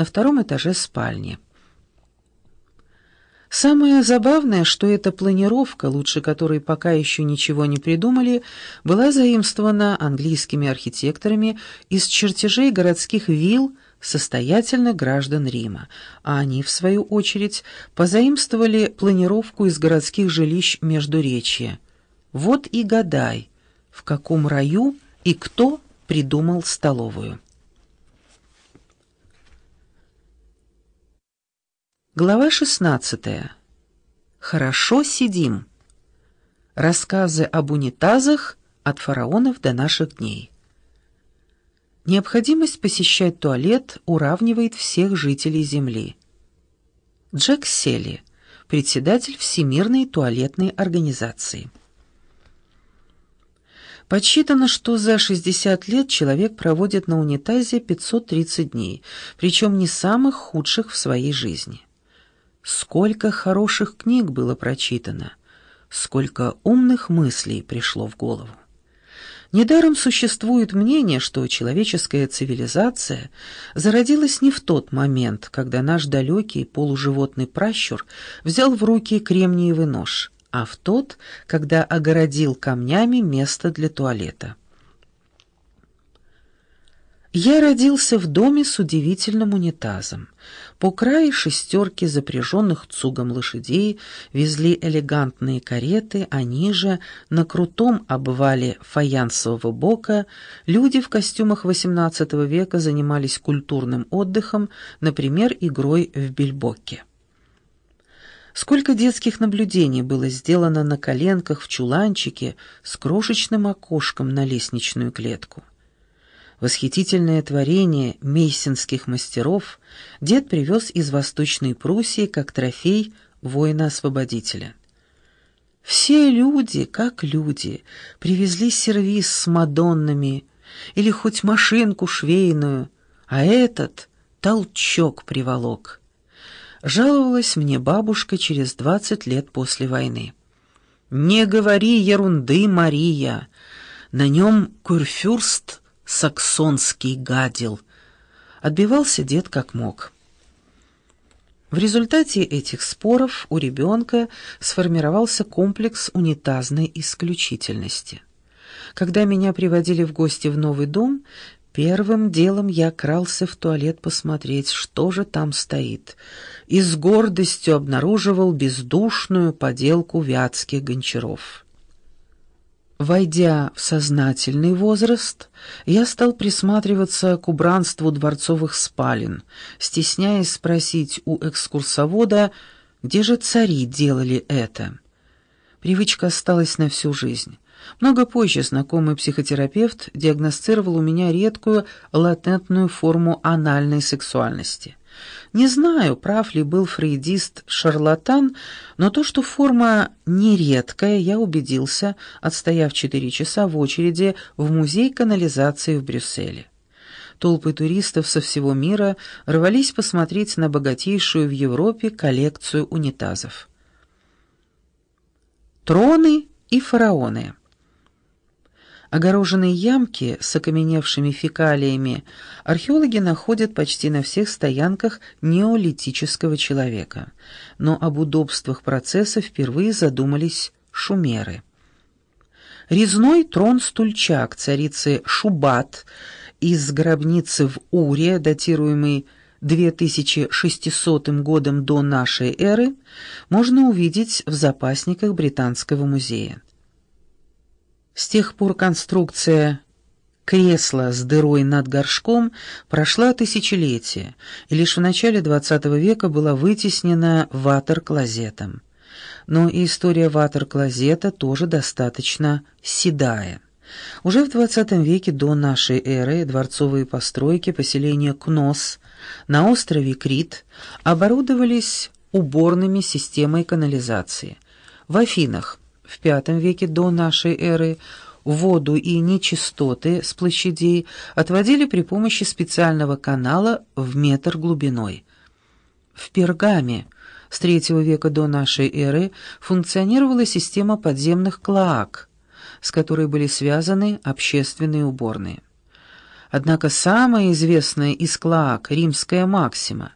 на втором этаже спальни. Самое забавное, что эта планировка, лучше которой пока еще ничего не придумали, была заимствована английскими архитекторами из чертежей городских вилл состоятельных граждан Рима, а они, в свою очередь, позаимствовали планировку из городских жилищ Междуречья. Вот и гадай, в каком раю и кто придумал столовую. Глава 16. Хорошо сидим. Рассказы об унитазах от фараонов до наших дней. Необходимость посещать туалет уравнивает всех жителей Земли. Джек Сели, председатель Всемирной туалетной организации. Подсчитано, что за 60 лет человек проводит на унитазе 530 дней, причем не самых худших в своей жизни. Сколько хороших книг было прочитано, сколько умных мыслей пришло в голову. Недаром существует мнение, что человеческая цивилизация зародилась не в тот момент, когда наш далекий полуживотный пращур взял в руки кремниевый нож, а в тот, когда огородил камнями место для туалета. Я родился в доме с удивительным унитазом. По краю шестерки запряженных цугом лошадей везли элегантные кареты, а ниже, на крутом обвале фаянсового бока, люди в костюмах XVIII века занимались культурным отдыхом, например, игрой в бильбоке. Сколько детских наблюдений было сделано на коленках в чуланчике с крошечным окошком на лестничную клетку. Восхитительное творение мейсинских мастеров дед привез из Восточной Пруссии как трофей воина-освободителя. Все люди, как люди, привезли сервиз с мадоннами или хоть машинку швейную, а этот толчок приволок. Жаловалась мне бабушка через двадцать лет после войны. «Не говори ерунды, Мария! На нем курфюрст саксонский гадил. Отбивался дед как мог. В результате этих споров у ребенка сформировался комплекс унитазной исключительности. Когда меня приводили в гости в новый дом, первым делом я крался в туалет посмотреть, что же там стоит, и с гордостью обнаруживал бездушную поделку вятских гончаров. Войдя в сознательный возраст, я стал присматриваться к убранству дворцовых спален, стесняясь спросить у экскурсовода, где же цари делали это. Привычка осталась на всю жизнь. Много позже знакомый психотерапевт диагностировал у меня редкую латентную форму анальной сексуальности. Не знаю, прав ли был фрейдист-шарлатан, но то, что форма нередкая, я убедился, отстояв четыре часа в очереди в музей канализации в Брюсселе. Толпы туристов со всего мира рвались посмотреть на богатейшую в Европе коллекцию унитазов. Троны и фараоны Огороженные ямки с окаменевшими фекалиями археологи находят почти на всех стоянках неолитического человека, но об удобствах процесса впервые задумались шумеры. Резной трон-стульчак царицы Шубат из гробницы в Уре, датируемый 2600 годом до нашей эры, можно увидеть в запасниках Британского музея. С тех пор конструкция кресла с дырой над горшком прошла тысячелетия, и лишь в начале XX века была вытеснена ватер-клозетом. Но и история ватер-клозета тоже достаточно седая. Уже в XX веке до нашей эры дворцовые постройки поселения Кнос на острове Крит оборудовались уборными системой канализации. В Афинах в V веке до нашей эры воду и нечистоты с площадей отводили при помощи специального канала в метр глубиной. В Пергаме с III века до нашей эры функционировала система подземных клоак, с которой были связаны общественные уборные. Однако самая известная из клоак, римская Максима,